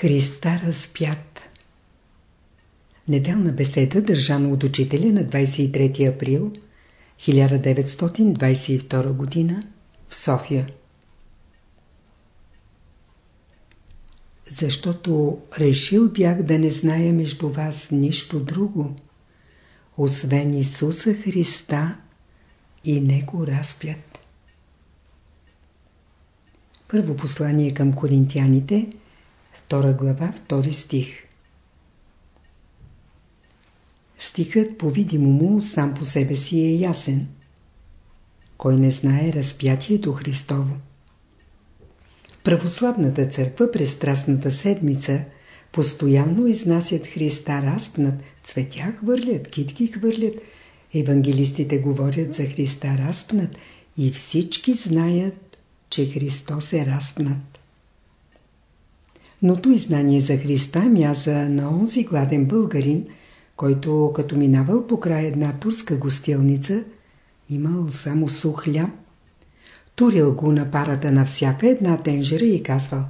Христа разпят Неделна беседа, държана от учителя на 23 април 1922 г. в София. Защото решил бях да не зная между вас нищо друго, освен Исуса Христа и Него разпят. Първо послание към коринтияните, 2 глава, 2 стих. Стихът по-видимому сам по себе си е ясен. Кой не знае разпятието Христово? В православната църква през Страстната седмица постоянно изнасят Христа разпнат, цветя хвърлят, китки хвърлят. Евангелистите говорят за Христа разпнат и всички знаят, че Христос е разпнат. Но той знание за Христа мяза на онзи гладен българин – който като минавал по край една турска гостилница, имал само сух хляб, турил го на парата на всяка една тенжера и казвал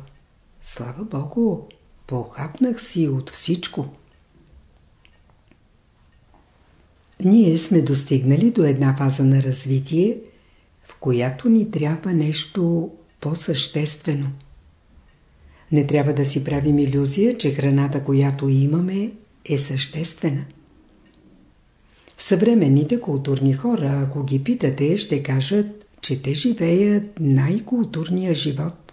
Слава Богу, похапнах си от всичко. Ние сме достигнали до една фаза на развитие, в която ни трябва нещо по-съществено. Не трябва да си правим иллюзия, че храната, която имаме, е съществена. Съвременните културни хора, ако ги питате, ще кажат, че те живеят най-културния живот.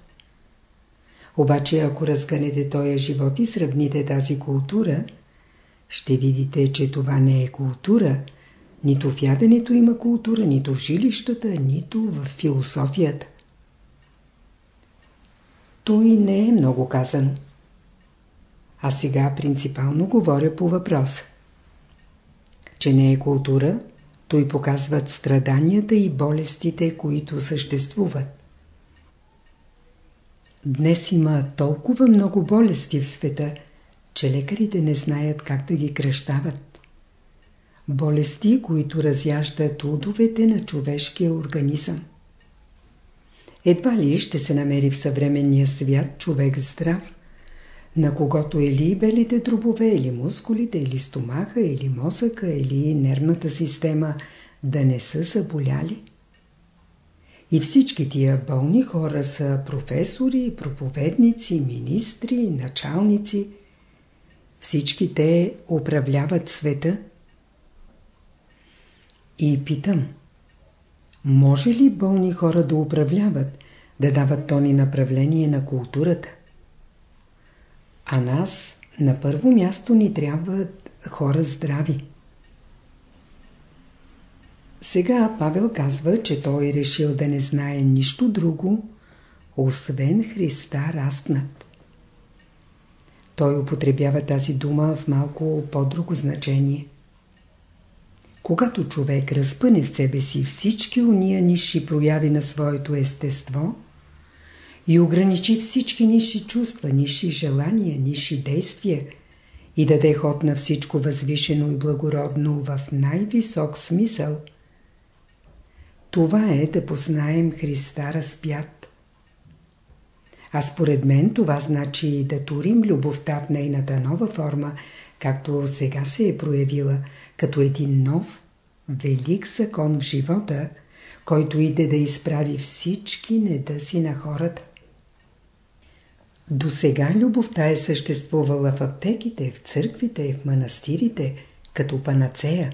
Обаче, ако разгънете този живот и сравните тази култура, ще видите, че това не е култура, нито в яденето има култура, нито в жилищата, нито в философията. Той не е много казано. А сега принципално говоря по въпроса. Че не е култура, той показват страданията и болестите, които съществуват. Днес има толкова много болести в света, че лекарите не знаят как да ги кръщават. Болести, които разяждат удовете на човешкия организъм. Едва ли ще се намери в съвременния свят човек здрав, на когото или белите дробове, или мускулите, или стомаха, или мозъка, или нервната система да не са заболяли. И всички тия болни хора са професори, проповедници, министри, началници. Всички те управляват света. И питам, може ли болни хора да управляват, да дават тони направление на културата? А нас на първо място ни трябват хора здрави. Сега Павел казва, че той решил да не знае нищо друго, освен Христа разпнат. Той употребява тази дума в малко по-друго значение. Когато човек разпъне в себе си всички уния ниши прояви на своето естество, и ограничи всички ниши чувства, ниши желания, ниши действия и даде ход на всичко възвишено и благородно в най-висок смисъл. Това е да познаем Христа разпят. А според мен това значи да турим любовта в нейната нова форма, както сега се е проявила, като един нов, велик закон в живота, който иде да изправи всички недъси на хората. До сега любовта е съществувала в аптеките, в църквите, в манастирите, като панацея.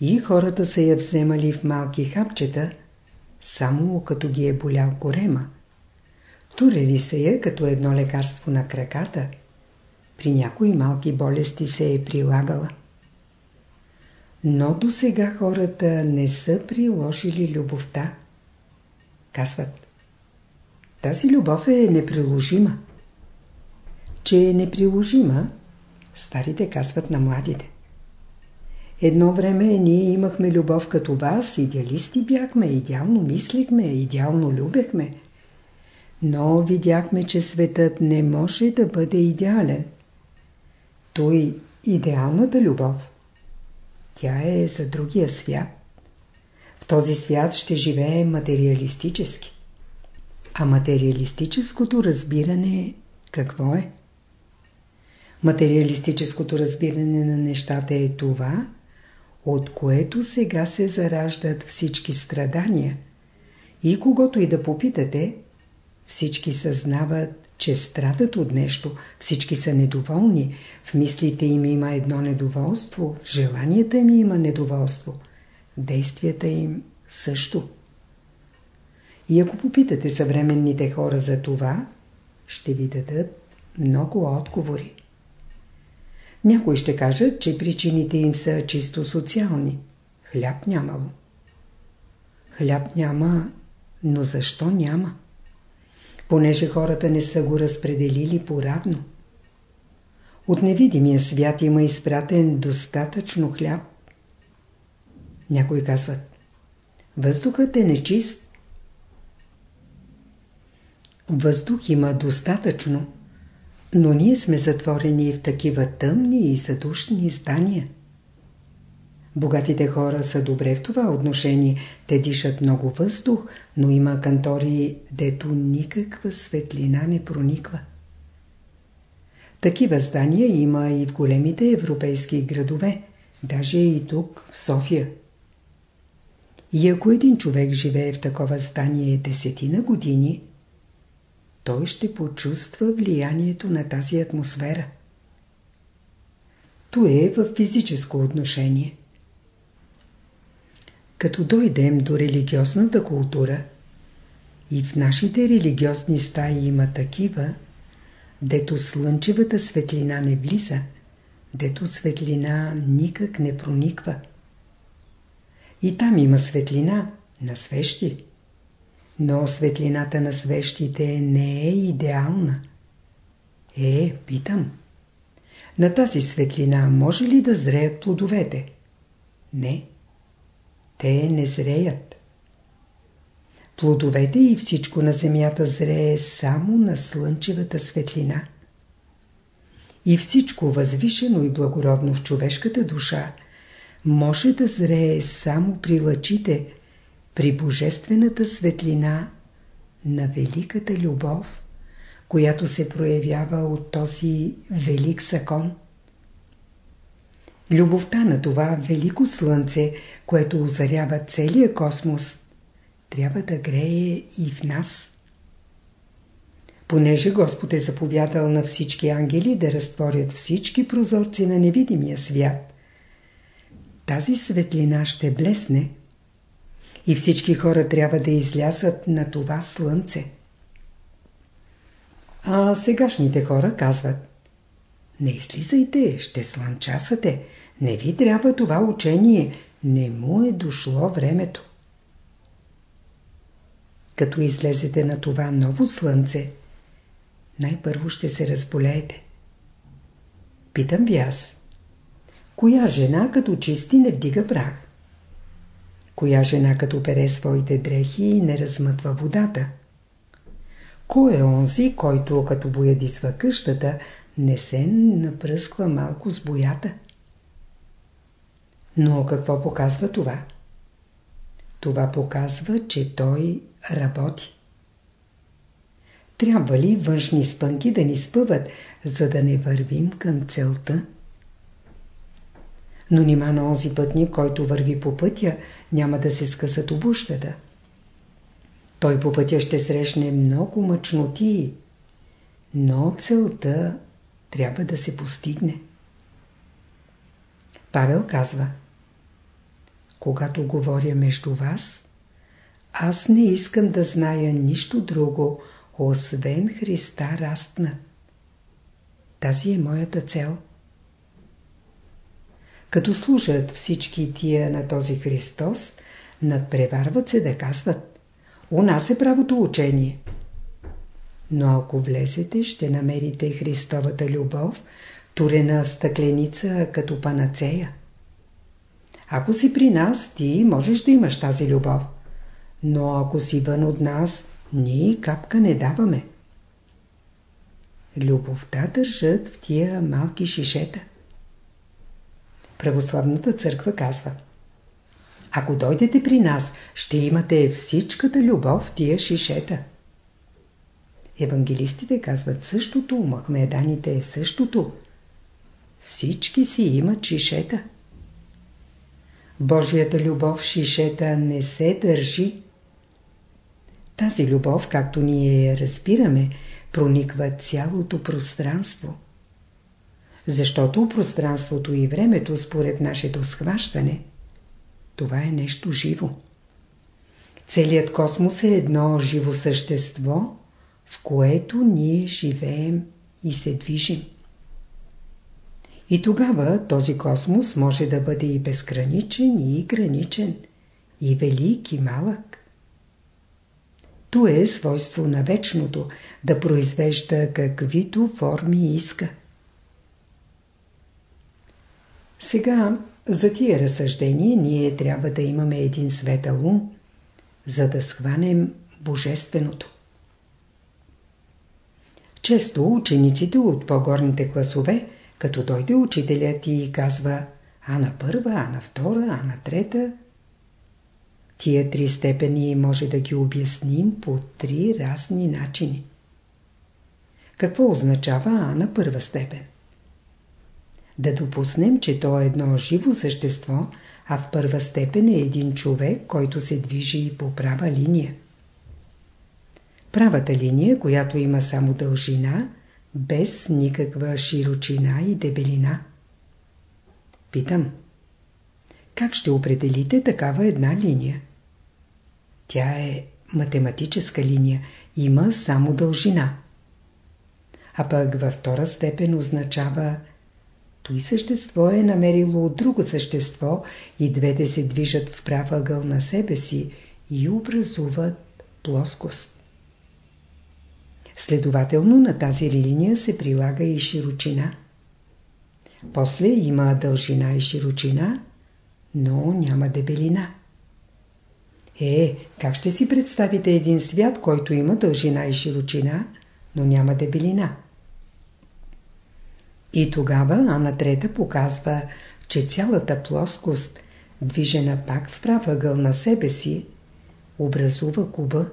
И хората са я вземали в малки хапчета, само като ги е болял корема. Турели се я като едно лекарство на краката. При някои малки болести се е прилагала. Но до сега хората не са приложили любовта. Казват, тази любов е неприложима. Че е неприложима, старите казват на младите. Едно време ние имахме любов като вас, идеалисти бяхме, идеално мислихме, идеално любехме. Но видяхме, че светът не може да бъде идеален. Той идеалната любов. Тя е за другия свят. В този свят ще живее материалистически. А материалистическото разбиране Какво е? Материалистическото разбиране на нещата е това, от което сега се зараждат всички страдания. И когато и да попитате, всички съзнават, че страдат от нещо, всички са недоволни, в мислите им има едно недоволство, в желанията им има недоволство, действията им също. И ако попитате съвременните хора за това, ще ви дадат много отговори. Някой ще кажат, че причините им са чисто социални. Хляб нямало. Хляб няма, но защо няма? Понеже хората не са го разпределили поравно. От невидимия свят има изпратен достатъчно хляб. Някои казват, въздухът е нечист. Въздух има достатъчно, но ние сме затворени в такива тъмни и задушни здания. Богатите хора са добре в това отношение. Те дишат много въздух, но има кантори, дето никаква светлина не прониква. Такива здания има и в големите европейски градове, даже и тук, в София. И ако един човек живее в такова здание десетина години, той ще почувства влиянието на тази атмосфера. То е в физическо отношение. Като дойдем до религиозната култура, и в нашите религиозни стаи има такива, дето слънчевата светлина не влиза, дето светлина никак не прониква. И там има светлина на свещи. Но светлината на свещите не е идеална. Е, питам. На тази светлина може ли да зреят плодовете? Не. Те не зреят. Плодовете и всичко на земята зрее само на слънчевата светлина. И всичко възвишено и благородно в човешката душа може да зрее само при лъчите, при божествената светлина на великата любов, която се проявява от този велик закон. Любовта на това велико слънце, което озарява целия космос, трябва да грее и в нас. Понеже Господ е заповядал на всички ангели да разтворят всички прозорци на невидимия свят, тази светлина ще блесне и всички хора трябва да излязат на това слънце. А сегашните хора казват Не излизайте, ще слънчасате. Не ви трябва това учение. Не му е дошло времето. Като излезете на това ново слънце, най-първо ще се разболеете. Питам ви аз. Коя жена като чисти не вдига прах? Коя жена като пере своите дрехи и не размътва водата? Кой е онзи, който като боядисва къщата, не се напръсква малко с боята? Но какво показва това? Това показва, че той работи. Трябва ли външни спънки да ни спъват, за да не вървим към целта? Но нима на онзи пътник, който върви по пътя, няма да се скъсат обущата. Той по пътя ще срещне много мъчноти, но целта трябва да се постигне. Павел казва Когато говоря между вас, аз не искам да зная нищо друго, освен Христа разпнат. Тази е моята цел – като служат всички тия на този Христос, надпреварват се да казват «У нас е правото учение». Но ако влезете, ще намерите Христовата любов, турена стъкленица като панацея. Ако си при нас, ти можеш да имаш тази любов. Но ако си вън от нас, ние капка не даваме. Любовта държат в тия малки шишета. Православната църква казва Ако дойдете при нас, ще имате всичката любов в тия шишета. Евангелистите казват същото, махмеданите е същото. Всички си имат шишета. Божията любов шишета не се държи. Тази любов, както ние я разбираме, прониква цялото пространство. Защото пространството и времето, според нашето схващане, това е нещо живо. Целият космос е едно живо същество, в което ние живеем и се движим. И тогава този космос може да бъде и безграничен, и граничен, и велик, и малък. То е свойство на вечното да произвежда каквито форми иска. Сега, за тия разсъждения, ние трябва да имаме един светъл ум, за да схванем Божественото. Често учениците от по-горните класове, като дойде учителят и казва А на първа, А на втора, А на трета, тия три степени може да ги обясним по три разни начини. Какво означава А на първа степен? Да допуснем, че то е едно живо същество, а в първа степен е един човек, който се движи по права линия. Правата линия, която има само дължина, без никаква широчина и дебелина. Питам. Как ще определите такава една линия? Тя е математическа линия, има само дължина. А пък във втора степен означава той същество е намерило друго същество и двете се движат в прав ъгъл на себе си и образуват плоскост. Следователно на тази линия се прилага и широчина. После има дължина и широчина, но няма дебелина. Е, как ще си представите един свят, който има дължина и широчина, но няма дебелина? И тогава Ана Трета показва, че цялата плоскост, движена пак в прав ъгъл на себе си, образува куба.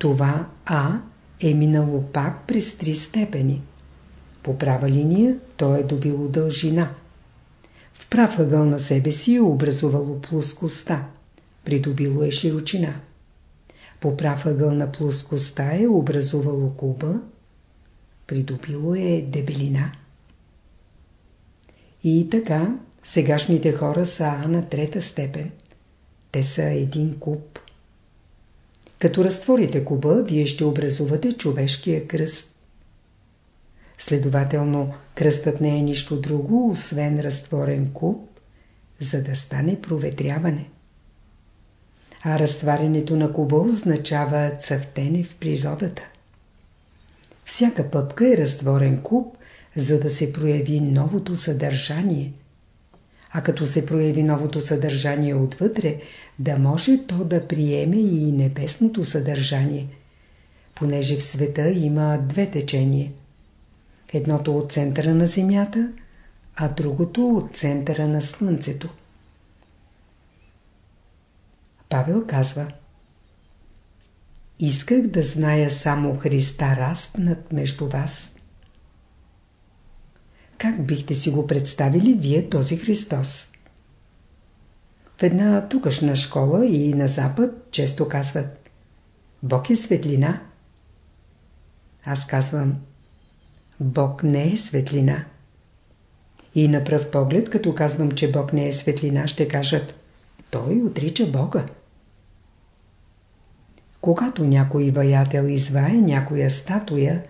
Това А е минало пак през три степени. По права линия то е добило дължина. В прав ъгъл на себе си е образувало плоскостта. Придобило е широчина. По прав ъгъл на плоскостта е образувало куба. Придобило е дебелина. И така, сегашните хора са А на трета степен. Те са един куб. Като разтворите куба, вие ще образувате човешкия кръст. Следователно, кръстът не е нищо друго, освен разтворен куб, за да стане проветряване. А разтварянето на куба означава цъфтене в природата. Всяка пъпка е разтворен куб, за да се прояви новото съдържание – а като се прояви новото съдържание отвътре, да може то да приеме и небесното съдържание. Понеже в света има две течения. Едното от центъра на Земята, а другото от центъра на Слънцето. Павел казва Исках да зная само Христа разпнат между вас. Как бихте си го представили вие този Христос? В една тукашна школа и на Запад често казват Бог е светлина. Аз казвам Бог не е светлина. И на пръв поглед, като казвам, че Бог не е светлина, ще кажат Той отрича Бога. Когато някой ваятел извае някоя статуя,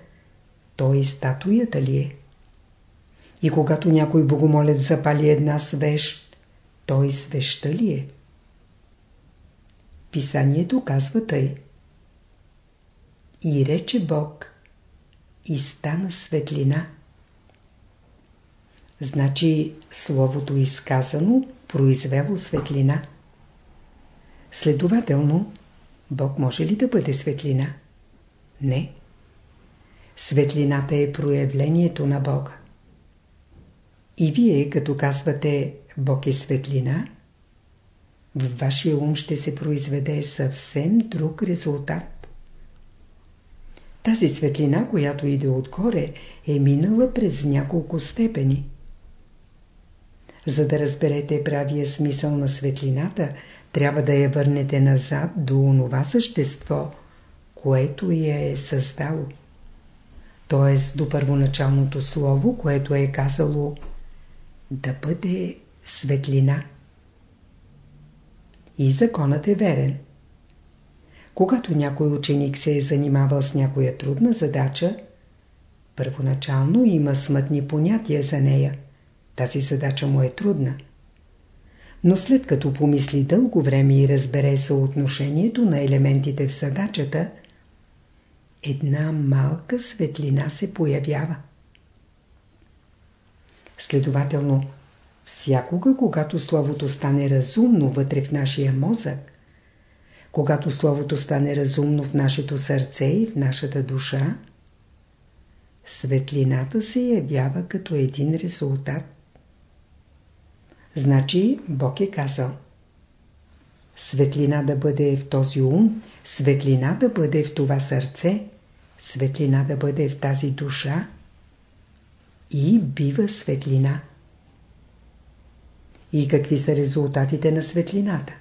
той статуята ли е? И когато някой богомолец запали една свещ, той свеща ли е? Писанието казва тъй. И рече Бог, и стана светлина. Значи Словото изказано произвело светлина. Следователно, Бог може ли да бъде светлина? Не. Светлината е проявлението на Бога. И вие, като казвате Бог е светлина, в вашия ум ще се произведе съвсем друг резултат. Тази светлина, която иде отгоре, е минала през няколко степени. За да разберете правия смисъл на светлината, трябва да я върнете назад до онова същество, което я е създало. Т.е. до първоначалното слово, което е казало да бъде светлина. И законът е верен. Когато някой ученик се е занимавал с някоя трудна задача, първоначално има смътни понятия за нея. Тази задача му е трудна. Но след като помисли дълго време и разбере съотношението на елементите в задачата, една малка светлина се появява. Следователно, всякога, когато Словото стане разумно вътре в нашия мозък, когато Словото стане разумно в нашето сърце и в нашата душа, светлината се явява като един резултат. Значи Бог е казал Светлина да бъде в този ум, светлина да бъде в това сърце, светлина да бъде в тази душа и бива светлина. И какви са резултатите на светлината?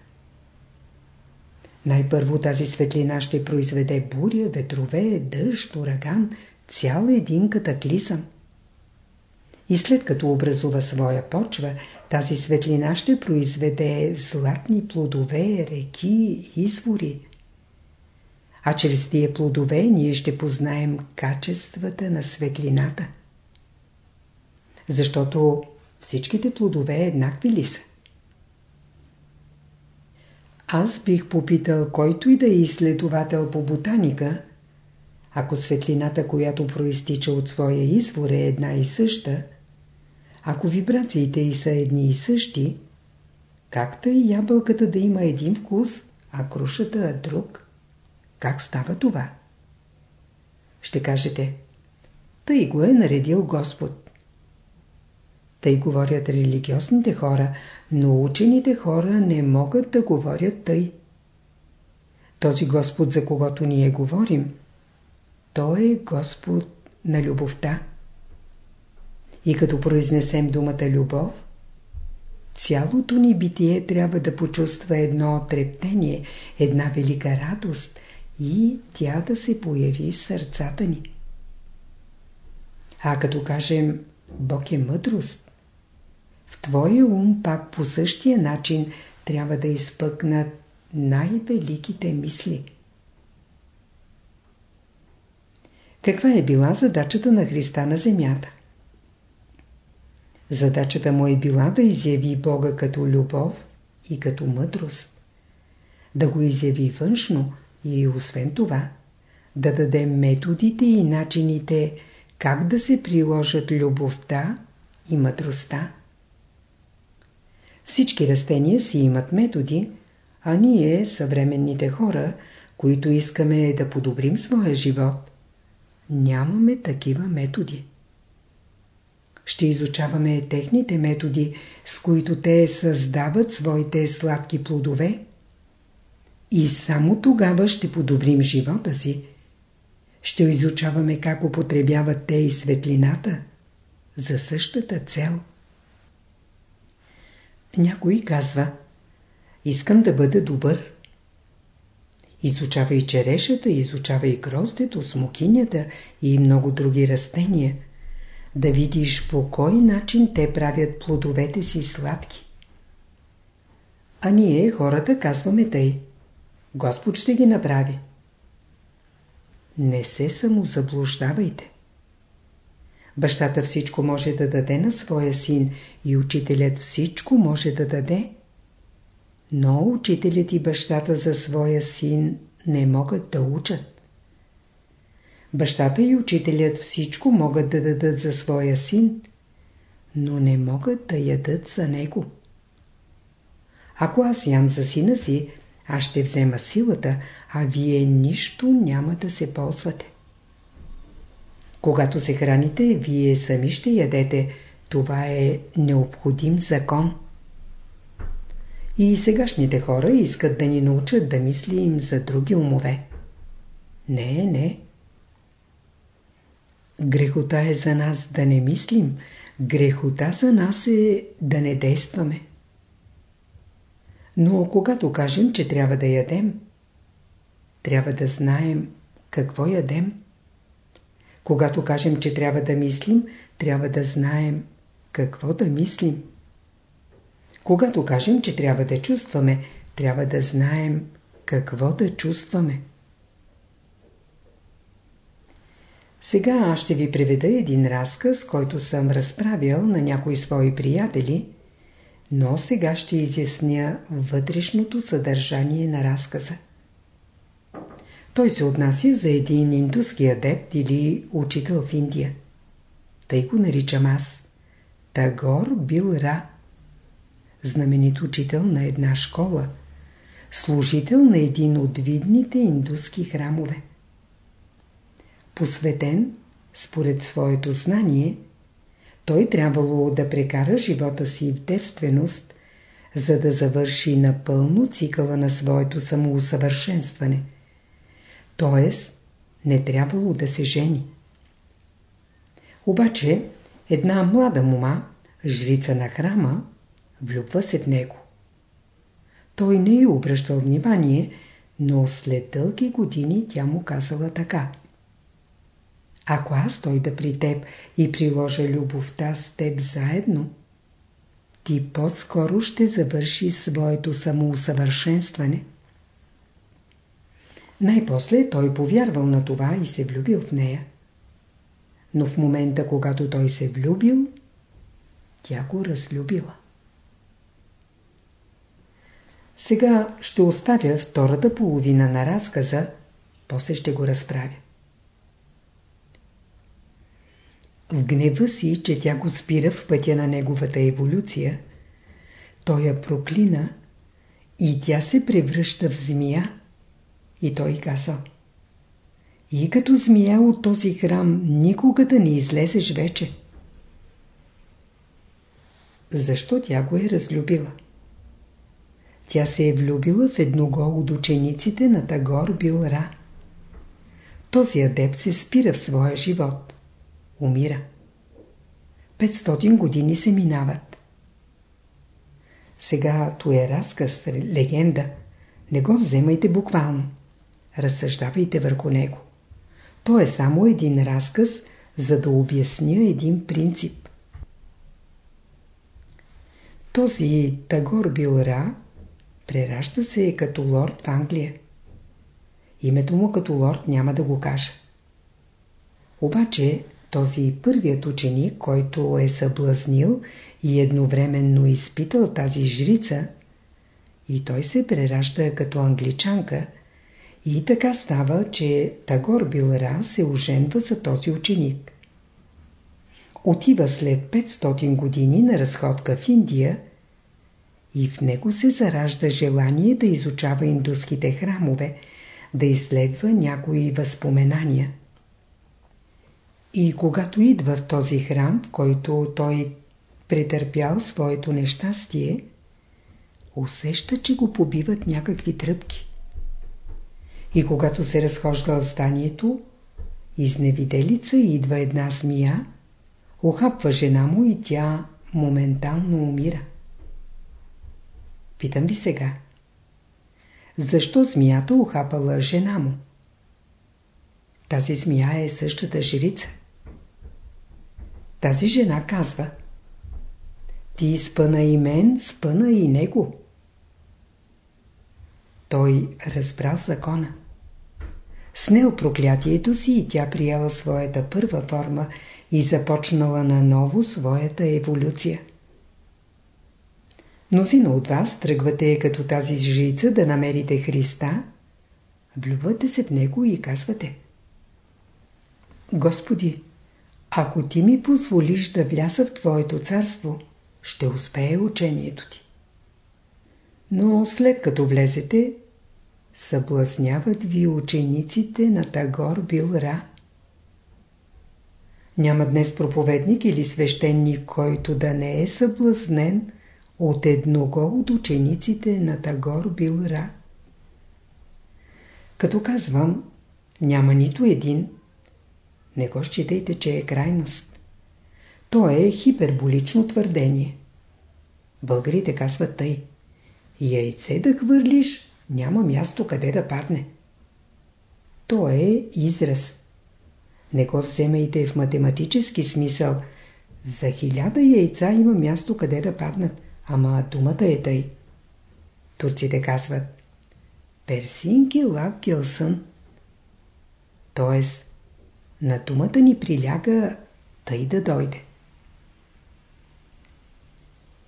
Най-първо тази светлина ще произведе буря, ветрове, дъжд, ураган, цял един катаклизъм. И след като образува своя почва, тази светлина ще произведе златни плодове, реки, извори. А чрез тия плодове ние ще познаем качествата на светлината. Защото всичките плодове еднакви ли са? Аз бих попитал който и да е изследовател по ботаника, ако светлината, която проистича от своя извор е една и съща, ако вибрациите й са едни и същи, как и ябълката да има един вкус, а крушата друг? Как става това? Ще кажете, тъй го е наредил Господ. Тъй говорят религиозните хора, но учените хора не могат да говорят тъй. Този Господ, за когото ние говорим, Той е Господ на любовта. И като произнесем думата любов, цялото ни битие трябва да почувства едно трептение, една велика радост и тя да се появи в сърцата ни. А като кажем Бог е мъдрост, в твоя ум пак по същия начин трябва да изпъкнат най-великите мисли. Каква е била задачата на Христа на земята? Задачата му е била да изяви Бога като любов и като мъдрост. Да го изяви външно и освен това да даде методите и начините как да се приложат любовта и мъдростта. Всички растения си имат методи, а ние, съвременните хора, които искаме да подобрим своя живот, нямаме такива методи. Ще изучаваме техните методи, с които те създават своите сладки плодове и само тогава ще подобрим живота си. Ще изучаваме как употребяват те и светлината за същата цел. Някой казва Искам да бъда добър. Изучава и черешата, изучава и гроздето, смокинята и много други растения – да видиш по кой начин те правят плодовете си сладки. А ние, хората, казваме тъй. Господ ще ги направи. Не се самозаблуждавайте. Бащата всичко може да даде на своя син и учителят всичко може да даде. Но учителят и бащата за своя син не могат да учат. Бащата и учителят всичко могат да дадат за своя син, но не могат да ядат за него. Ако аз ям за сина си, аз ще взема силата, а вие нищо няма да се ползвате. Когато се храните, вие сами ще ядете. Това е необходим закон. И сегашните хора искат да ни научат да мислим за други умове. Не, не. Грехота е за нас да не мислим, грехота за нас е да не действаме. Но когато кажем, че трябва да ядем, трябва да знаем какво ядем. Когато кажем, че трябва да мислим, трябва да знаем какво да мислим. Когато кажем, че трябва да чувстваме, трябва да знаем какво да чувстваме. Сега аз ще ви приведа един разказ, който съм разправял на някои свои приятели, но сега ще изясня вътрешното съдържание на разказа. Той се отнася за един индуски адепт или учител в Индия. Тъй го наричам аз. Тагор бил Ра. Знаменит учител на една школа. Служител на един от видните индуски храмове. Посветен, според своето знание, той трябвало да прекара живота си в девственост, за да завърши напълно цикъла на своето самоусъвършенстване – т.е. не трябвало да се жени. Обаче една млада мома, жрица на храма, влюбва се в него. Той не й обръщал внимание, но след дълги години тя му казала така. Ако аз дойда при теб и приложа любовта с теб заедно, ти по-скоро ще завърши своето самоусъвършенстване. Най-после той повярвал на това и се влюбил в нея. Но в момента, когато той се влюбил, тя го разлюбила. Сега ще оставя втората половина на разказа, после ще го разправя. В гнева си, че тя го спира в пътя на неговата еволюция, той я проклина и тя се превръща в змия, и той каза И като змия от този храм никога да не излезеш вече. Защо тя го е разлюбила? Тя се е влюбила в едного от учениците на Тагор Билра. Този адеп се спира в своя живот. Умира. 500 години се минават. Сега то е разказ, легенда. Не го вземайте буквално разсъждавайте върху него. То е само един разказ, за да обясня един принцип. Този Тагор Билра преражда се като лорд в Англия. Името му като лорд няма да го кажа. Обаче този първият ученик, който е съблазнил и едновременно изпитал тази жрица, и той се преражда като англичанка – и така става, че Тагор Билра се оженва за този ученик. Отива след 500 години на разходка в Индия и в него се заражда желание да изучава индуските храмове, да изследва някои възпоменания. И когато идва в този храм, в който той претърпял своето нещастие, усеща, че го побиват някакви тръпки. И когато се разхожда в зданието, изневиделица идва една змия, охапва жена му и тя моментално умира. Питам ви сега. Защо змията охапала жена му? Тази змия е същата жрица. Тази жена казва Ти спъна и мен, спъна и него. Той разбрал закона. Снел проклятието си и тя приела своята първа форма и започнала наново своята еволюция. Мнозина от вас тръгвате като тази жрица да намерите Христа, влюбвате се в Него и казвате Господи, ако Ти ми позволиш да вляса в Твоето царство, ще успее учението Ти. Но след като влезете, Съблазняват ви учениците на Тагор Билра. Няма днес проповедник или свещеник, който да не е съблазнен от едного от учениците на Тагор Билра. Като казвам, няма нито един, не го считайте, че е крайност. То е хиперболично твърдение. Българите казват тъй. Яйце да хвърлиш, няма място къде да падне. То е израз. Не го вземайте в математически смисъл. За хиляда яйца има място къде да паднат, ама думата е тъй. Турците казват Персинки лав гилсън. Тоест, на думата ни приляга тъй да дойде.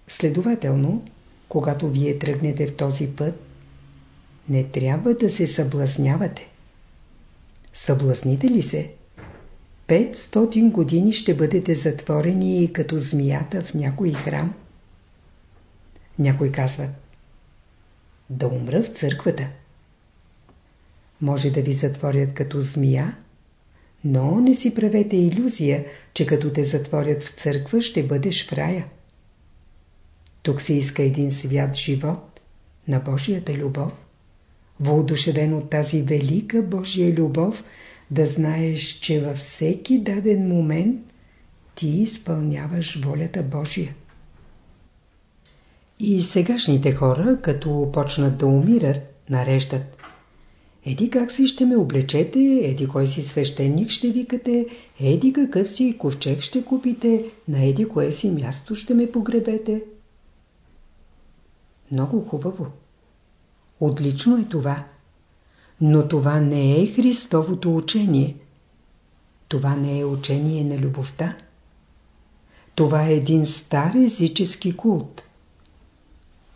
Следователно, когато вие тръгнете в този път, не трябва да се събласнявате. Съблазните ли се? 500 години ще бъдете затворени като змията в някой храм. Някой казват да умра в църквата. Може да ви затворят като змия, но не си правете иллюзия, че като те затворят в църква ще бъдеш в рая. Тук се иска един свят живот на Божията любов, въодушевен от тази велика Божия любов, да знаеш, че във всеки даден момент ти изпълняваш волята Божия. И сегашните хора, като почнат да умират, нареждат. Еди как си ще ме облечете, еди кой си свещеник ще викате, еди какъв си ковчег ще купите, на еди кое си място ще ме погребете. Много хубаво. Отлично е това. Но това не е Христовото учение. Това не е учение на любовта. Това е един стар езически култ.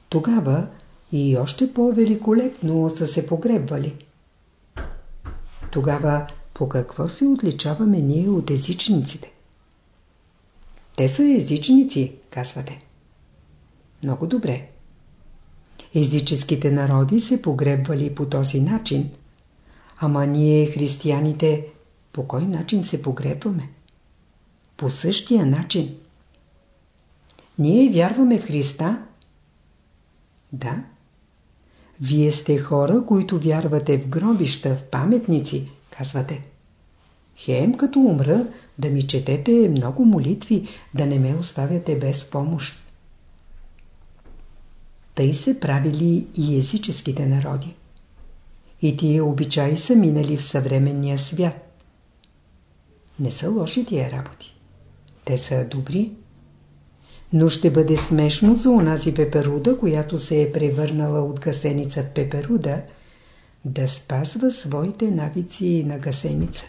Тогава и още по-великолепно са се погребвали. Тогава по какво се отличаваме ние от езичниците? Те са езичници, казвате. Много добре. Езическите народи се погребвали по този начин, ама ние, християните, по кой начин се погребваме? По същия начин. Ние вярваме в Христа. Да. Вие сте хора, които вярвате в гробища, в паметници, казвате. Хем като умра, да ми четете много молитви, да не ме оставяте без помощ. Тъй се правили и езическите народи. И тия обичаи са минали в съвременния свят. Не са лоши тия работи. Те са добри. Но ще бъде смешно за онази пеперуда, която се е превърнала от гасеница пеперуда, да спазва своите навици на гасеница.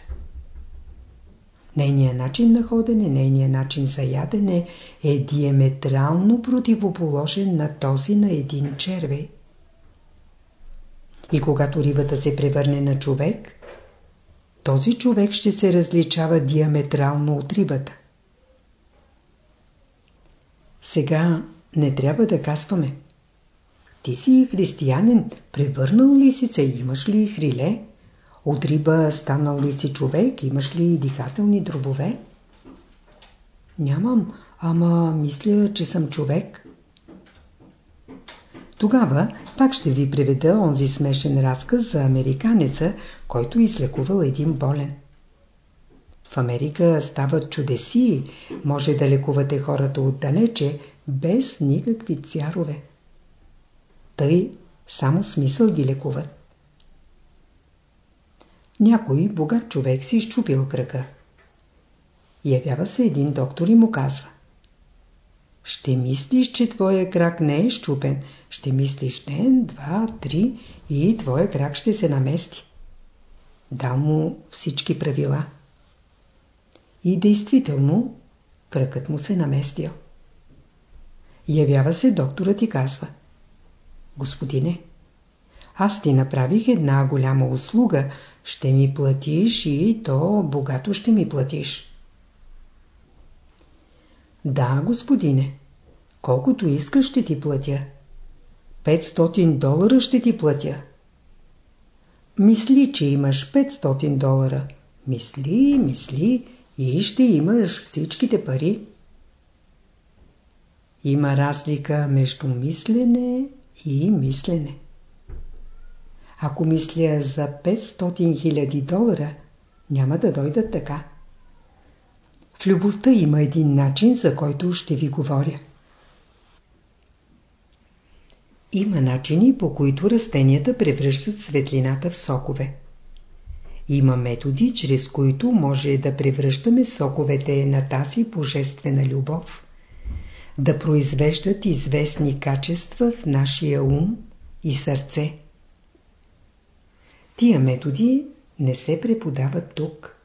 Нейният начин на ходене, нейният начин за ядене е диаметрално противоположен на този на един червей. И когато рибата се превърне на човек, този човек ще се различава диаметрално от рибата. Сега не трябва да казваме. Ти си християнин, превърнал ли си се, имаш ли хриле? От риба станал ли си човек? Имаш ли дихателни дробове? Нямам, ама мисля, че съм човек. Тогава пак ще ви приведа онзи смешен разказ за американеца, който излекувал един болен. В Америка стават чудеси, може да лекувате хората отдалече, без никакви цярове. Тъй само смисъл ги лекуват. Някой богат човек си изчупил кръка. Явява се един доктор и му казва. Ще мислиш, че твоя крак не е щупен. Ще мислиш ден, два, три и твоя крак ще се намести. Дал му всички правила. И действително, кръкът му се наместил. Явява се докторът и казва. Господине, аз ти направих една голяма услуга, ще ми платиш и то богато ще ми платиш. Да, господине, колкото искаш ще ти платя. 500 долара ще ти платя. Мисли, че имаш 500 долара. Мисли, мисли и ще имаш всичките пари. Има разлика между мислене и мислене. Ако мисля за 500 000 долара, няма да дойдат така. В любовта има един начин, за който ще ви говоря. Има начини, по които растенията превръщат светлината в сокове. Има методи, чрез които може да превръщаме соковете на тази божествена любов, да произвеждат известни качества в нашия ум и сърце. Тия методи не се преподават тук.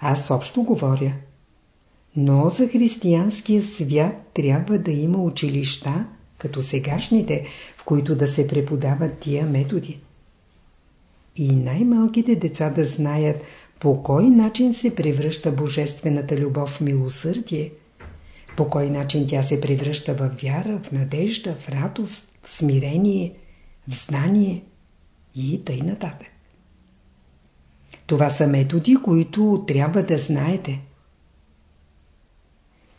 Аз общо говоря. Но за християнския свят трябва да има училища, като сегашните, в които да се преподават тия методи. И най-малките деца да знаят по кой начин се превръща божествената любов в милосърдие, по кой начин тя се превръща в вяра, в надежда, в радост, в смирение, в знание и тъй нататък. Това са методи, които трябва да знаете.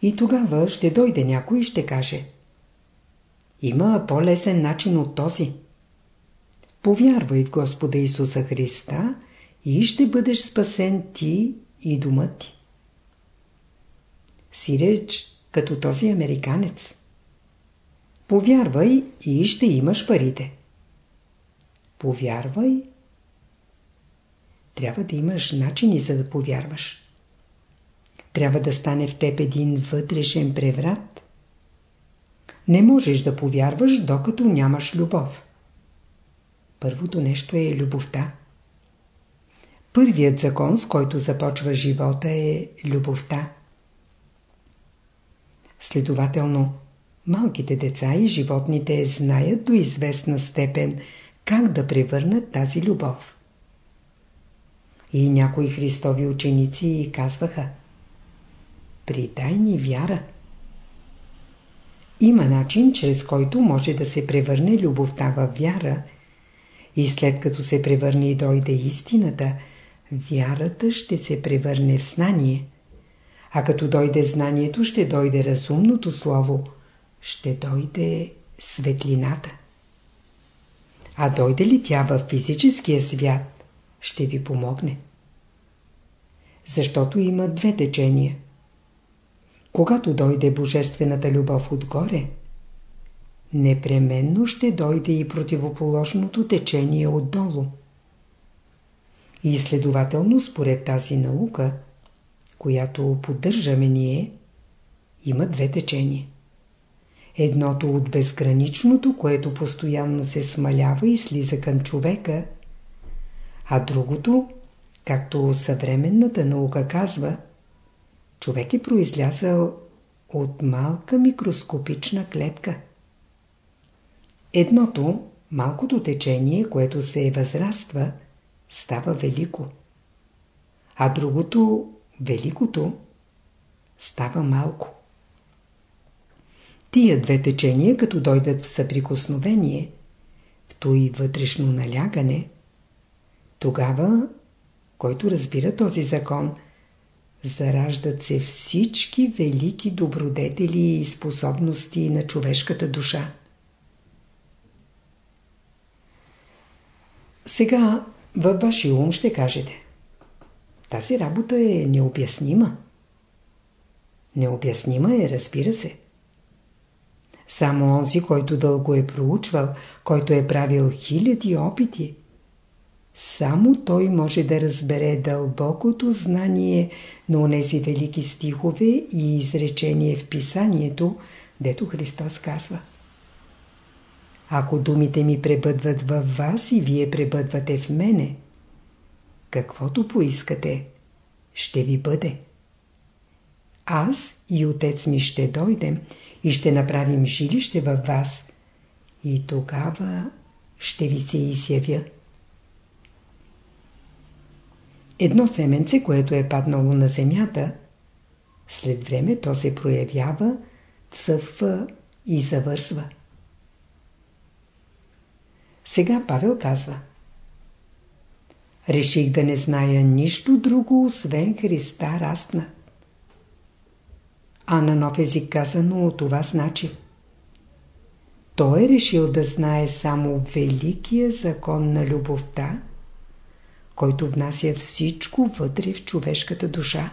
И тогава ще дойде някой и ще каже Има по-лесен начин от този. Повярвай в Господа Исуса Христа и ще бъдеш спасен ти и думът ти. Сиреч като този американец. Повярвай и ще имаш парите. Повярвай трябва да имаш начини за да повярваш. Трябва да стане в теб един вътрешен преврат. Не можеш да повярваш, докато нямаш любов. Първото нещо е любовта. Първият закон, с който започва живота е любовта. Следователно, малките деца и животните знаят до известна степен как да превърнат тази любов. И някои Христови ученици казваха Придай ни вяра. Има начин, чрез който може да се превърне любовта в вяра и след като се превърне и дойде истината, вярата ще се превърне в знание. А като дойде знанието, ще дойде разумното слово, ще дойде светлината. А дойде ли тя в физическия свят, ще ви помогне. Защото има две течения. Когато дойде Божествената любов отгоре, непременно ще дойде и противоположното течение отдолу. И следователно, според тази наука, която поддържаме ние, има две течения. Едното от безграничното, което постоянно се смалява и слиза към човека, а другото, както съвременната наука казва, човек е произлязал от малка микроскопична клетка. Едното, малкото течение, което се възраства, става велико. А другото, великото, става малко. Тия две течения, като дойдат в съприкосновение, в той вътрешно налягане, тогава, който разбира този закон, зараждат се всички велики добродетели и способности на човешката душа. Сега във вашия ум ще кажете тази работа е необяснима. Необяснима е, разбира се. Само онзи, който дълго е проучвал, който е правил хиляди опити, само той може да разбере дълбокото знание на онези велики стихове и изречение в писанието, дето Христос казва. Ако думите ми пребъдват във вас и вие пребъдвате в мене, каквото поискате, ще ви бъде. Аз и отец ми ще дойдем и ще направим жилище във вас и тогава ще ви се изявя. Едно семенце, което е паднало на земята, след време то се проявява, цъфва и завързва. Сега Павел казва Реших да не зная нищо друго, освен Христа разпнат. А на нов език казано това значи Той е решил да знае само великия закон на любовта, който внася всичко вътре в човешката душа.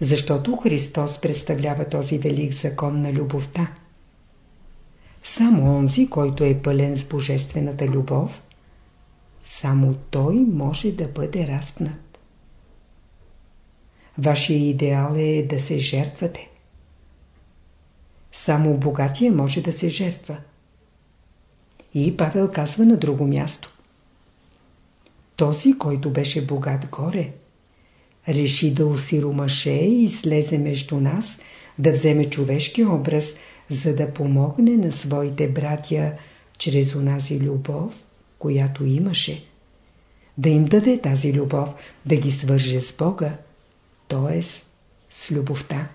Защото Христос представлява този велик закон на любовта. Само онзи, който е пълен с божествената любов, само той може да бъде разпнат. Вашия идеал е да се жертвате. Само богатия може да се жертва. И Павел казва на друго място. Този, който беше богат горе, реши да усиромаше и слезе между нас, да вземе човешки образ, за да помогне на своите братя чрез онази любов, която имаше. Да им даде тази любов, да ги свърже с Бога, т.е. с любовта.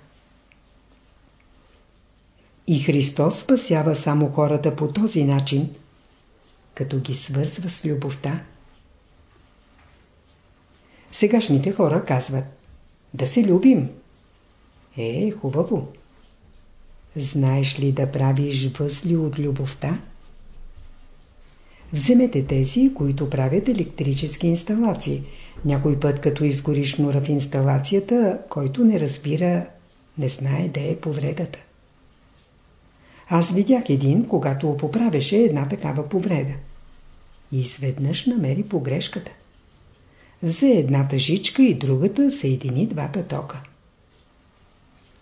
И Христос спасява само хората по този начин, като ги свързва с любовта. Сегашните хора казват да се любим. Е, хубаво. Знаеш ли да правиш възли от любовта? Вземете тези, които правят електрически инсталации. Някой път, като изгори шнура в инсталацията, който не разбира, не знае де е повредата. Аз видях един, когато поправеше една такава повреда. И изведнъж намери погрешката. Взе едната жичка и другата съедини двата тока.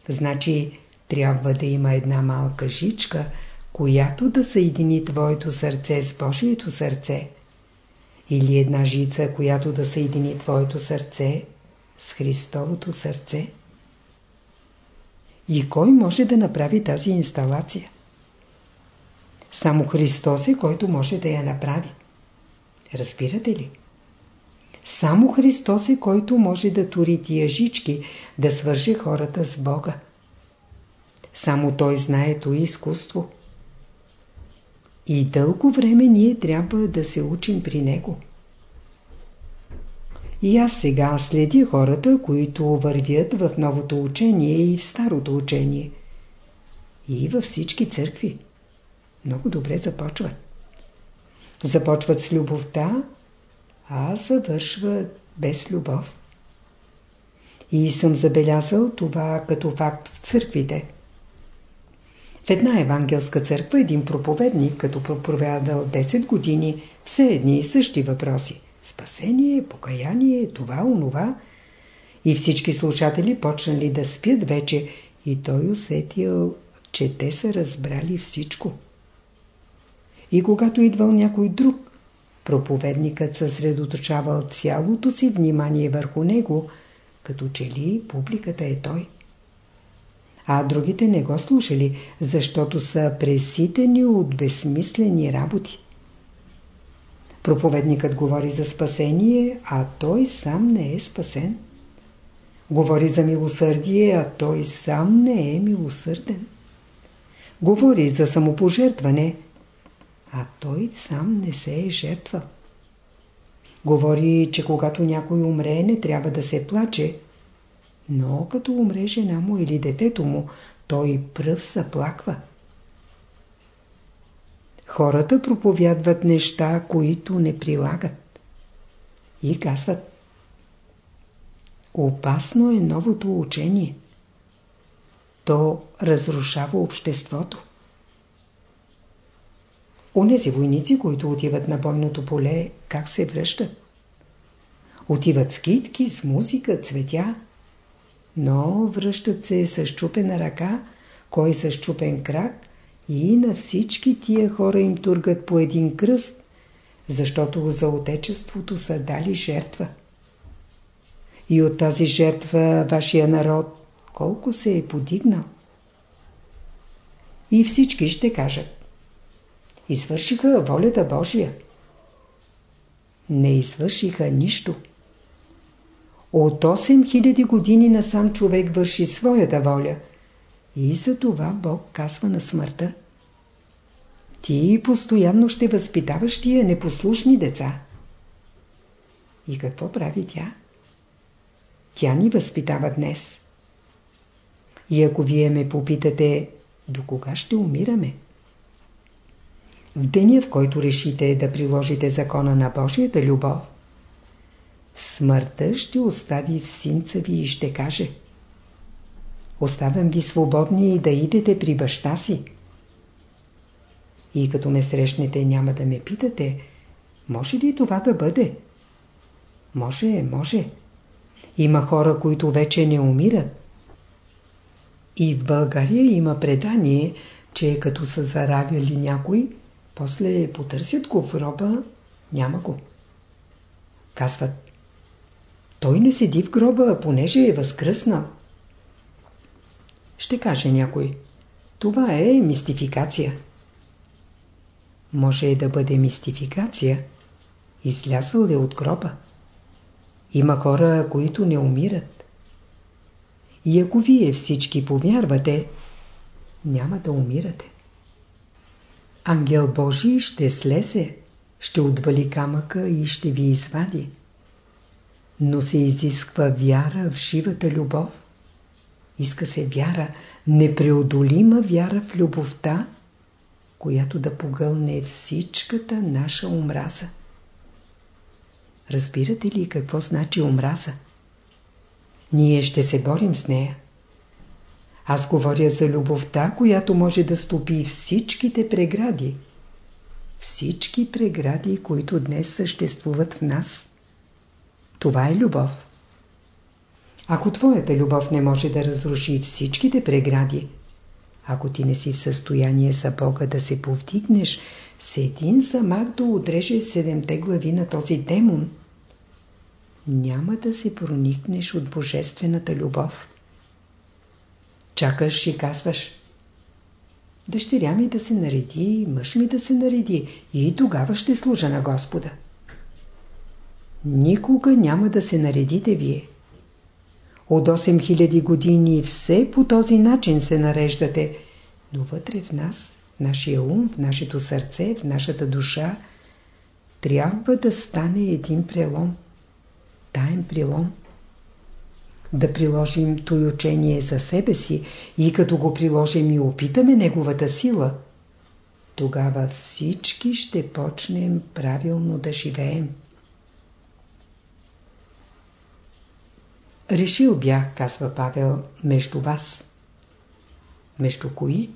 Значи, трябва да има една малка жичка, която да съедини твоето сърце с Божието сърце. Или една жица, която да съедини твоето сърце с Христовото сърце. И кой може да направи тази инсталация? Само Христос е, който може да я направи. Разбирате ли? Само Христос е, който може да тури тия жички, да свърже хората с Бога. Само Той знае то изкуство. И дълго време ние трябва да се учим при Него. И аз сега следя хората, които вървят в новото учение и в старото учение. И във всички църкви. Много добре започват. Започват с любовта, а завършват без любов. И съм забелязал това като факт в църквите. В една евангелска църква един проповедник, като проповядал 10 години, все едни и същи въпроси. Спасение, покаяние, това, онова. И всички слушатели почнали да спят вече и той усетил, че те са разбрали всичко. И когато идвал някой друг, проповедникът съсредоточавал цялото си внимание върху него, като че ли публиката е той. А другите не го слушали, защото са преситени от безсмислени работи. Проповедникът говори за спасение, а той сам не е спасен. Говори за милосърдие, а той сам не е милосърден. Говори за самопожертване, а той сам не се е жертвал. Говори, че когато някой умре, не трябва да се плаче, но като умре жена му или детето му, той пръв заплаква. Хората проповядват неща, които не прилагат. И казват Опасно е новото учение. То разрушава обществото. Онези войници, които отиват на бойното поле, как се връщат? Отиват с китки, с музика, цветя, но връщат се с чупена ръка, кой с чупен крак и на всички тия хора им тургат по един кръст, защото за отечеството са дали жертва. И от тази жертва вашия народ колко се е подигнал? И всички ще кажат извършиха волята Божия. Не извършиха нищо. От 8000 години насам човек върши своята воля и за това Бог казва на смъртта. Ти постоянно ще възпитаваш тия непослушни деца. И какво прави тя? Тя ни възпитава днес. И ако вие ме попитате, до кога ще умираме? В деня, в който решите да приложите закона на Божията любов, смъртта ще остави в синца ви и ще каже Оставям ви свободни и да идете при баща си. И като ме срещнете, няма да ме питате, може ли това да бъде? Може, може. Има хора, които вече не умират. И в България има предание, че като са заравяли някой, после потърсят го в гроба, няма го. Казват, той не седи в гроба, понеже е възкръснал. Ще каже някой, това е мистификация. Може да бъде мистификация, излязъл е от гроба. Има хора, които не умират. И ако вие всички повярвате, няма да умирате. Ангел Божий ще слезе, ще отвали камъка и ще ви извади. Но се изисква вяра в живата любов. Иска се вяра, непреодолима вяра в любовта, която да погълне всичката наша омраза. Разбирате ли какво значи омраза? Ние ще се борим с нея. Аз говоря за любовта, която може да стопи всичките прегради. Всички прегради, които днес съществуват в нас. Това е любов. Ако твоята любов не може да разруши всичките прегради, ако ти не си в състояние за Бога да се повдигнеш, с един замах да отрежеш седемте глави на този демон, няма да се проникнеш от божествената любов. Чакаш и казваш Дъщеря ми да се нареди, мъж ми да се нареди и тогава ще служа на Господа. Никога няма да се наредите вие. От 8000 години все по този начин се нареждате, но вътре в нас, в нашия ум, в нашето сърце, в нашата душа, трябва да стане един прелом. Таен прелом. Да приложим той учение за себе си и като го приложим и опитаме неговата сила, тогава всички ще почнем правилно да живеем. Решил бях, казва Павел, между вас. Между кои?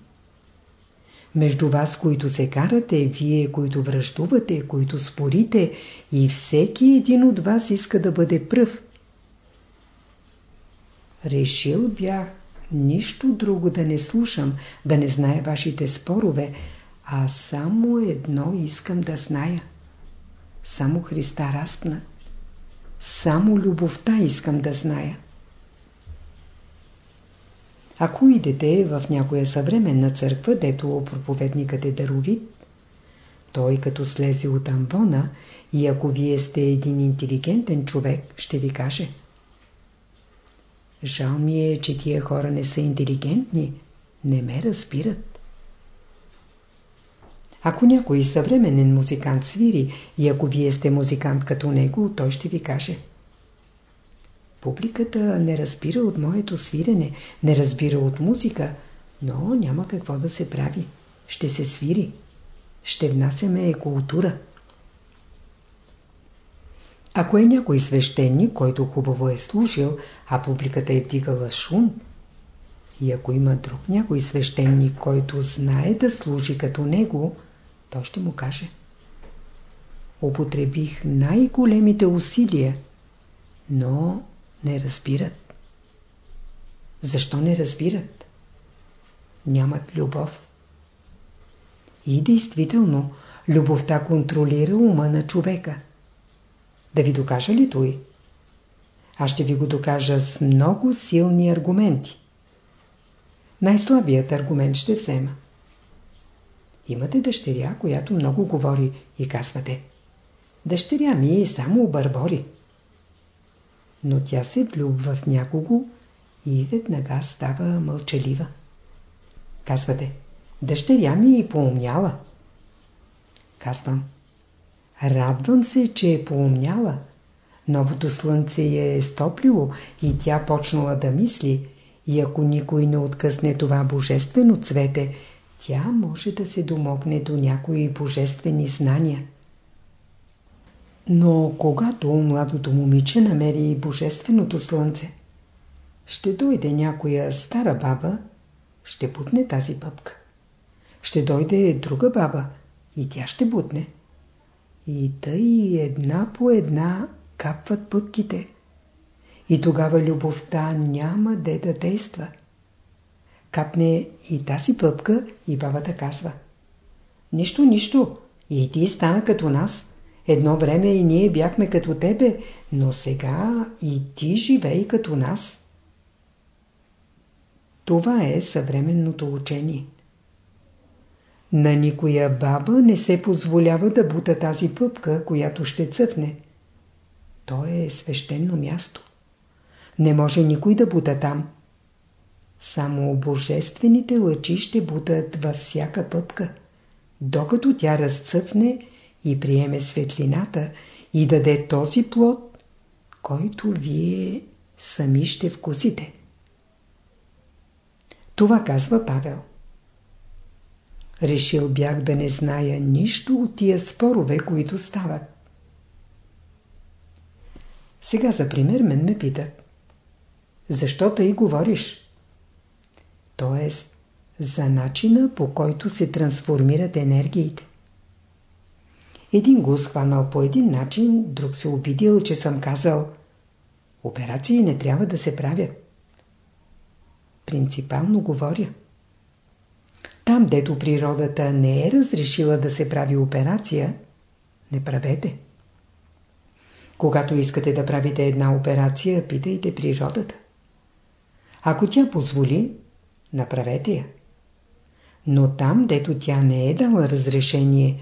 Между вас, които се карате, вие, които връждувате, които спорите и всеки един от вас иска да бъде пръв. Решил бях нищо друго да не слушам, да не зная вашите спорове, а само едно искам да зная. Само Христа разпна. Само любовта искам да зная. Ако идете в някоя съвременна църква, дето проповедникът е даровит, той като слезе от амвона и ако вие сте един интелигентен човек, ще ви каже Жал ми е, че тия хора не са интелигентни, не ме разбират. Ако някой съвременен музикант свири и ако вие сте музикант като него, той ще ви каже Публиката не разбира от моето свирене, не разбира от музика, но няма какво да се прави. Ще се свири. Ще внасяме култура. Ако е някой свещеник, който хубаво е служил, а публиката е вдигала шум, и ако има друг някой свещеник, който знае да служи като него, той ще му каже Употребих най-големите усилия, но не разбират. Защо не разбират? Нямат любов. И действително, любовта контролира ума на човека. Да ви докажа ли той? Аз ще ви го докажа с много силни аргументи. Най-слабият аргумент ще взема. Имате дъщеря, която много говори и казвате Дъщеря ми само бърбори но тя се влюбва в някого и веднага става мълчалива. Казвате, дъщеря ми е поумняла. Казвам, радвам се, че е поумняла. Новото слънце я е стоплило и тя почнала да мисли и ако никой не откъсне това божествено цвете, тя може да се домогне до някои божествени знания. Но когато младото момиче намери божественото слънце, Ще дойде някоя стара баба, ще бутне тази пъпка. Ще дойде друга баба и тя ще бутне. И тъй една по една капват пъпките. И тогава любовта няма де да действа. Капне и тази пъпка и бабата казва. Нищо, нищо. И ти стана като нас. Едно време и ние бяхме като тебе, но сега и ти живей като нас. Това е съвременното учение. На никоя баба не се позволява да бута тази пъпка, която ще цъфне. То е свещено място. Не може никой да бута там. Само божествените лъчи ще бутат във всяка пъпка, докато тя разцъфне и приеме светлината и даде този плод, който вие сами ще вкусите. Това казва Павел. Решил бях да не зная нищо от тия спорове, които стават. Сега за пример мен ме питат. Защо тъй говориш? Тоест, за начина по който се трансформират енергиите. Един го схванал по един начин, друг се обидил, че съм казал Операции не трябва да се правят. Принципално говоря. Там, дето природата не е разрешила да се прави операция, не правете. Когато искате да правите една операция, питайте природата. Ако тя позволи, направете я. Но там, дето тя не е дала разрешение,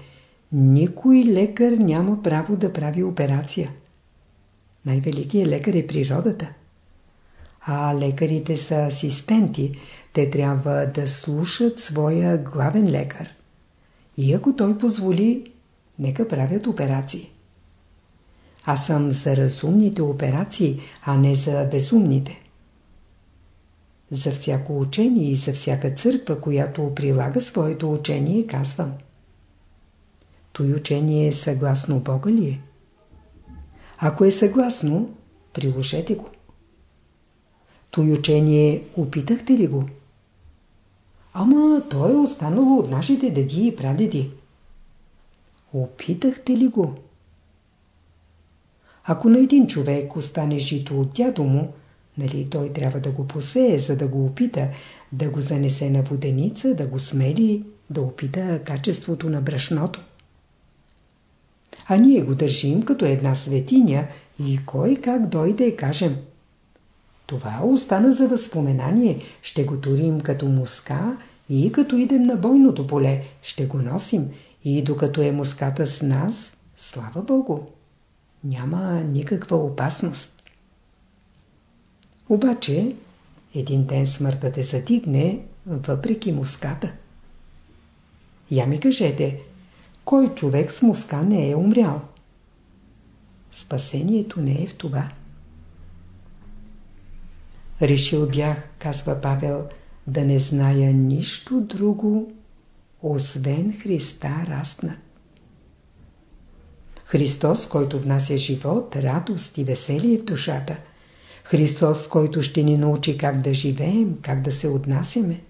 никой лекар няма право да прави операция. Най-великият лекар е природата. А лекарите са асистенти. Те трябва да слушат своя главен лекар. И ако той позволи, нека правят операции. Аз съм за разумните операции, а не за безумните. За всяко учение и за всяка църква, която прилага своето учение, казвам. Той учение е съгласно Бога ли е? Ако е съгласно, приложете го. Той учение опитахте ли го? Ама то е останало от нашите деди и прадеди. Опитахте ли го? Ако на един човек остане жито от дядо му, нали той трябва да го посее, за да го опита, да го занесе на воденица, да го смели, да опита качеството на брашното. А ние го държим като една светиня и кой как дойде, кажем. Това остана за възпоменание, ще го турим като муска и като идем на бойното поле, ще го носим и докато е муската с нас, слава Богу, няма никаква опасност. Обаче, един ден смъртта те задигне, въпреки муската. Я ми кажете, кой човек с муска не е умрял? Спасението не е в това. Решил бях, казва Павел, да не зная нищо друго, освен Христа разпнат. Христос, който внася живот, радост и веселие в душата. Христос, който ще ни научи как да живеем, как да се отнасяме.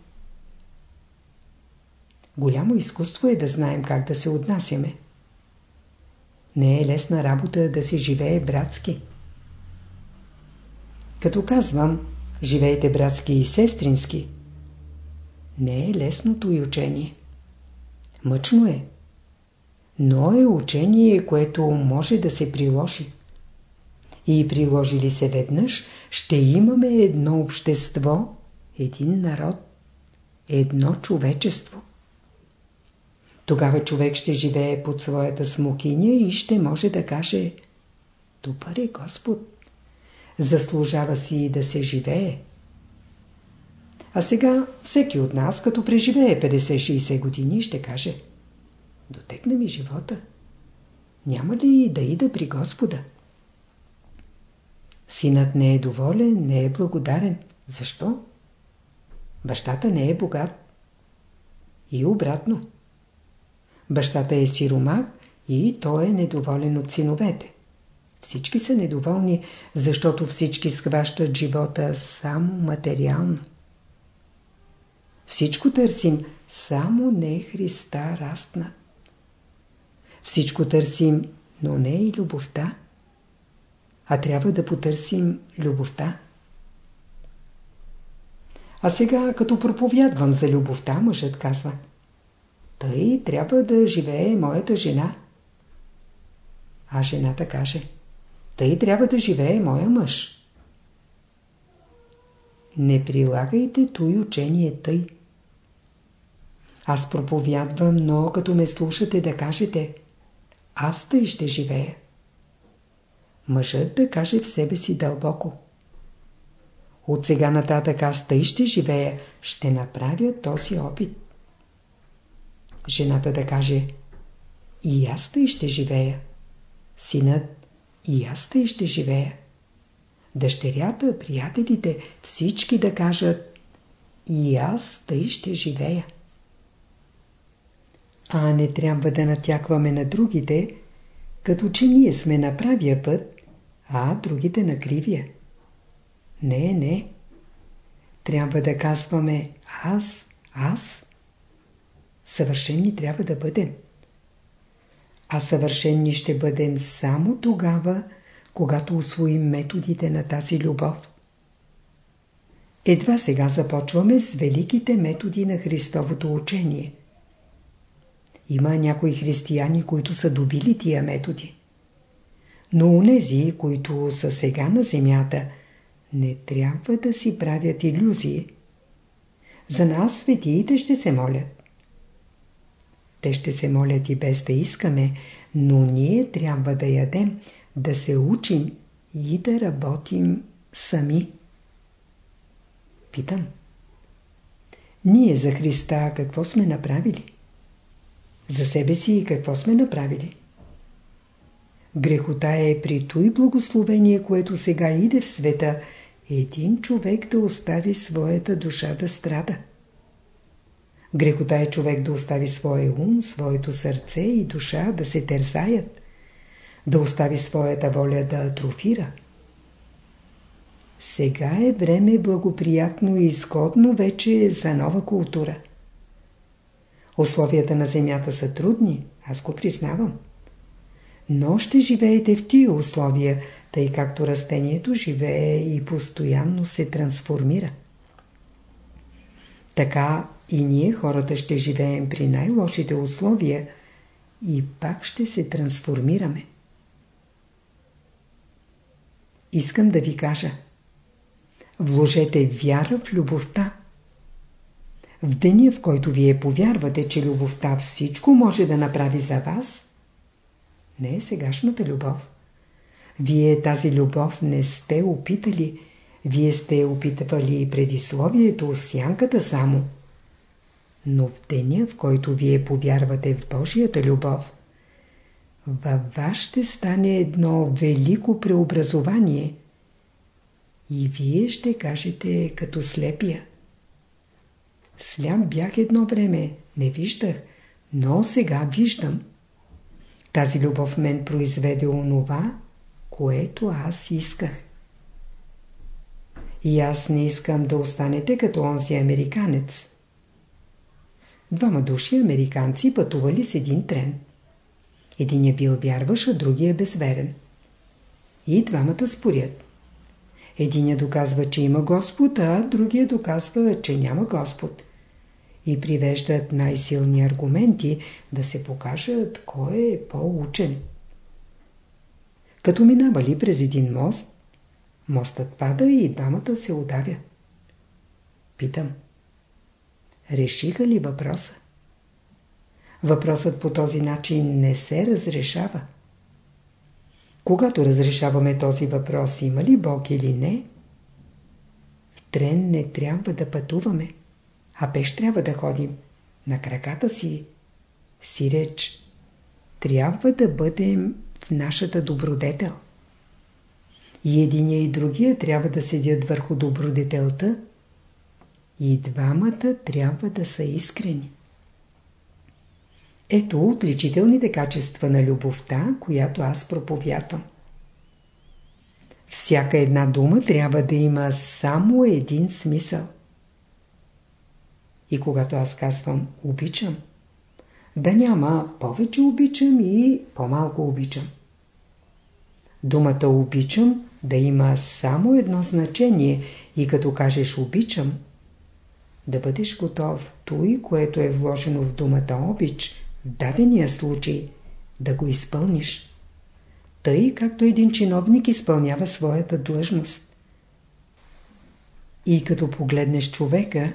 Голямо изкуство е да знаем как да се отнасяме. Не е лесна работа да се живее братски. Като казвам, живейте братски и сестрински, не е лесното и учение. Мъчно е. Но е учение, което може да се приложи. И приложи ли се веднъж, ще имаме едно общество, един народ, едно човечество. Тогава човек ще живее под своята смокиня и ще може да каже Добър е Господ. Заслужава си да се живее. А сега всеки от нас, като преживее 50-60 години, ще каже Дотекна ми живота. Няма ли да ида при Господа? Синът не е доволен, не е благодарен. Защо? Бащата не е богат. И обратно. Бащата е сиромах и той е недоволен от синовете. Всички са недоволни, защото всички схващат живота само материално. Всичко търсим, само не Христа растна. Всичко търсим, но не и любовта. А трябва да потърсим любовта. А сега, като проповядвам за любовта, мъжът казва Тъй трябва да живее моята жена. А жената каже Тъй трябва да живее моя мъж. Не прилагайте той учение тъй. Аз проповядвам, но като ме слушате да кажете Аз тъй ще живея. Мъжът да каже в себе си дълбоко от сега нататък аз тъй ще живея, ще направя този опит. Жената да каже, и аз тъй ще живея. Синът, и аз тъй ще живея. Дъщерята, приятелите, всички да кажат, и аз тъй ще живея. А не трябва да натякваме на другите, като че ние сме на правия път, а другите на кривия. Не, не. Трябва да казваме аз, аз. Съвършени трябва да бъдем. А съвършени ще бъдем само тогава, когато освоим методите на тази любов. Едва сега започваме с великите методи на Христовото учение. Има някои християни, които са добили тия методи. Но унези, които са сега на земята – не трябва да си правят иллюзии. За нас светиите ще се молят. Те ще се молят и без да искаме, но ние трябва да ядем, да се учим и да работим сами. Питам. Ние за Христа какво сме направили? За себе си какво сме направили? Грехота е при той благословение, което сега иде в света – един човек да остави своята душа да страда. Грехота е човек да остави своя ум, своето сърце и душа да се тързаят, да остави своята воля да атрофира. Сега е време благоприятно и изгодно вече за нова култура. Условията на земята са трудни, аз го признавам. Но ще живеете в тия условия – тъй както растението живее и постоянно се трансформира. Така и ние хората ще живеем при най-лошите условия и пак ще се трансформираме. Искам да ви кажа. Вложете вяра в любовта. В деня, в който вие повярвате, че любовта всичко може да направи за вас, не е сегашната любов. Вие тази любов не сте опитали. Вие сте опитвали предисловието, сянката само. Но в деня, в който вие повярвате в Божията любов, във вас ще стане едно велико преобразование и вие ще кажете като слепия. Сляп бях едно време, не виждах, но сега виждам. Тази любов в мен произведе онова, което аз исках. И аз не искам да останете като онзи американец. Двама души американци пътували с един трен. Един е бил вярваш, а другия безверен. И двамата спорят. Единя доказва, че има Господ, а другия доказва, че няма Господ. И привеждат най-силни аргументи да се покажат кой е по-учен. Като минавали през един мост, мостът пада и двамата се удавят. Питам. Решиха ли въпроса? Въпросът по този начин не се разрешава. Когато разрешаваме този въпрос, има ли Бог или не, в трен не трябва да пътуваме, а пеш трябва да ходим на краката си. Си реч, трябва да бъдем в нашата добродетел. И единия и другия трябва да седят върху добродетелта и двамата трябва да са искрени. Ето отличителните качества на любовта, която аз проповядвам. всяка една дума трябва да има само един смисъл. И когато аз казвам обичам, да няма повече обичам и по-малко обичам. Думата обичам да има само едно значение и като кажеш обичам, да бъдеш готов той, което е вложено в думата обич, в дадения случай, да го изпълниш. Тъй, както един чиновник изпълнява своята длъжност. И като погледнеш човека,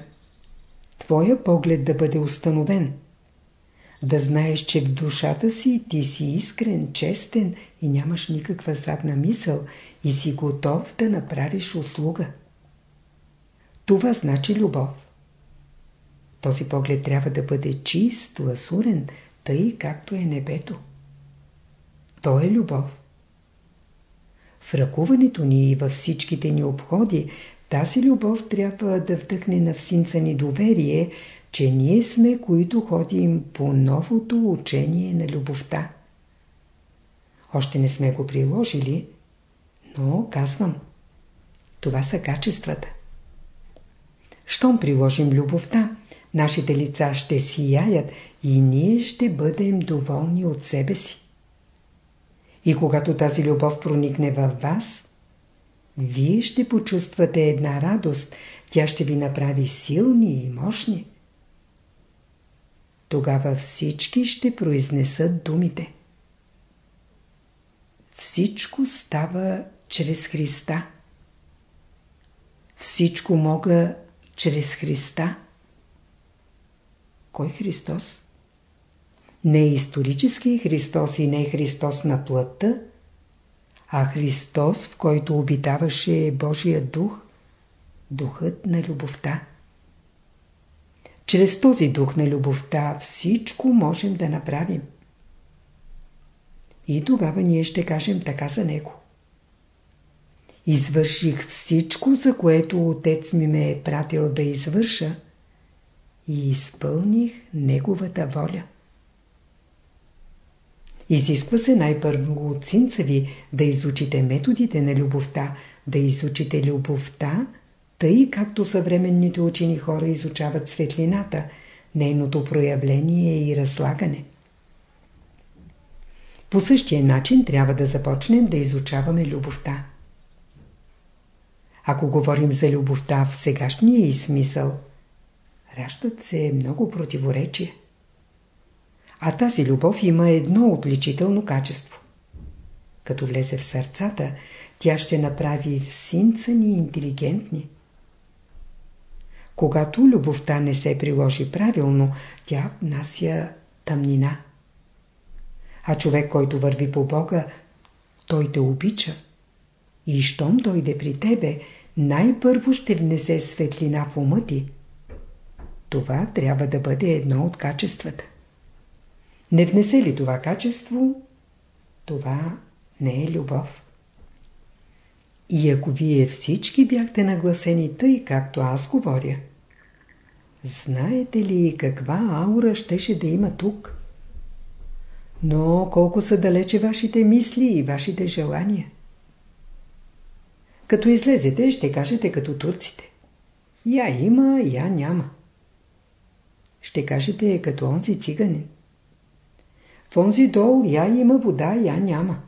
твоя поглед да бъде установен. Да знаеш, че в душата си ти си искрен, честен и нямаш никаква задна мисъл и си готов да направиш услуга. Това значи любов. Този поглед трябва да бъде чист, ласурен, тъй както е небето. То е любов. В ръкуването ни и във всичките ни обходи тази любов трябва да вдъхне на всинца ни доверие, че ние сме, които ходим по новото учение на любовта. Още не сме го приложили, но казвам, това са качествата. Щом приложим любовта, нашите лица ще сияят и ние ще бъдем доволни от себе си. И когато тази любов проникне във вас, вие ще почувствате една радост, тя ще ви направи силни и мощни. Тогава всички ще произнесат думите. Всичко става чрез Христа. Всичко мога чрез Христа. Кой Христос? Не исторически Христос и не Христос на плътта, а Христос, в който обитаваше Божия дух, духът на любовта. Чрез този дух на любовта всичко можем да направим. И тогава ние ще кажем така за него. Извърших всичко, за което отец ми ме е пратил да извърша и изпълних неговата воля. Изисква се най-първо от синца ви да изучите методите на любовта, да изучите любовта, тъй както съвременните учени хора изучават светлината, нейното проявление и разлагане. По същия начин трябва да започнем да изучаваме любовта. Ако говорим за любовта в сегашния и смисъл, ращат се много противоречия. А тази любов има едно отличително качество. Като влезе в сърцата, тя ще направи всинца ни интелигентни. Когато любовта не се приложи правилно, тя внася тъмнина. А човек, който върви по Бога, той те обича. И щом дойде при тебе, най-първо ще внесе светлина в ума ти. Това трябва да бъде едно от качествата. Не внесе ли това качество, това не е любов. И ако вие всички бяхте нагласени тъй, както аз говоря, знаете ли каква аура щеше да има тук? Но колко са далече вашите мисли и вашите желания? Като излезете, ще кажете като турците. Я има, я няма. Ще кажете като онзи циганин. В онзи дол я има вода, я няма.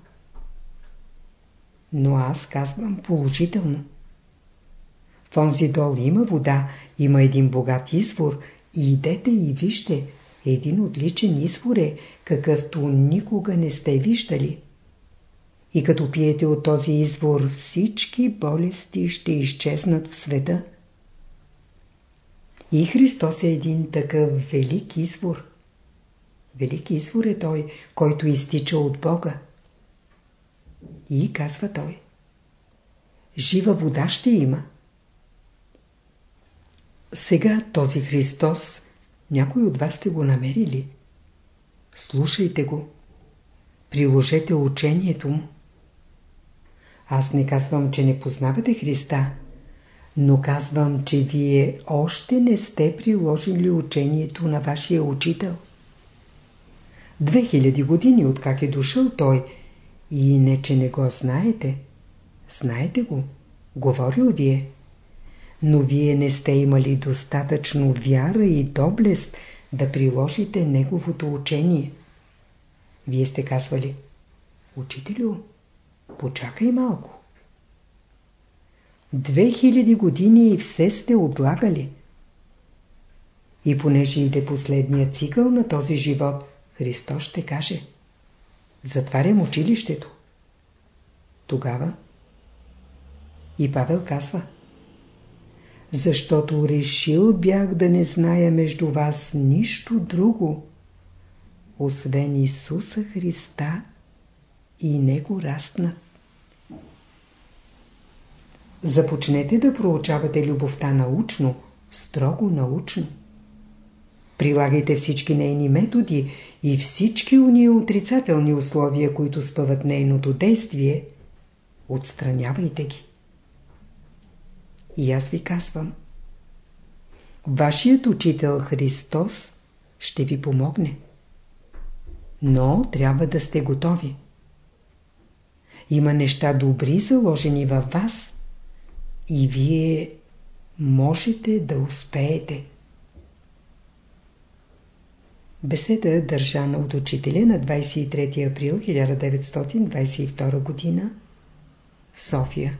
Но аз казвам положително. В онзи дол има вода, има един богат извор и идете и вижте, един отличен извор е, какъвто никога не сте виждали. И като пиете от този извор, всички болести ще изчезнат в света. И Христос е един такъв велик извор. Велик извор е той, който изтича от Бога. И казва той. Жива вода ще има. Сега този Христос, някой от вас сте го намерили. Слушайте го. Приложете учението му. Аз не казвам, че не познавате Христа, но казвам, че вие още не сте приложили учението на вашия учител. Две хиляди години откак е дошъл той и не че не го знаете, Знаете го. Говорил ви е. Но вие не сте имали достатъчно вяра и доблест да приложите неговото учение. Вие сте казвали, учителю, почакай малко. Две хиляди години и все сте отлагали. И понеже иде последния цикъл на този живот, Христос ще каже Затварям училището. Тогава и Павел казва Защото решил бях да не зная между вас нищо друго, освен Исуса Христа и Него растнат. Започнете да проучавате любовта научно, строго научно. Прилагайте всички нейни методи и всички уния отрицателни условия, които спъват нейното действие, отстранявайте ги. И аз ви казвам, вашият учител Христос ще ви помогне. Но трябва да сте готови. Има неща добри заложени във вас и вие можете да успеете. Беседа държана от учителя на 23 април 1922 г. в София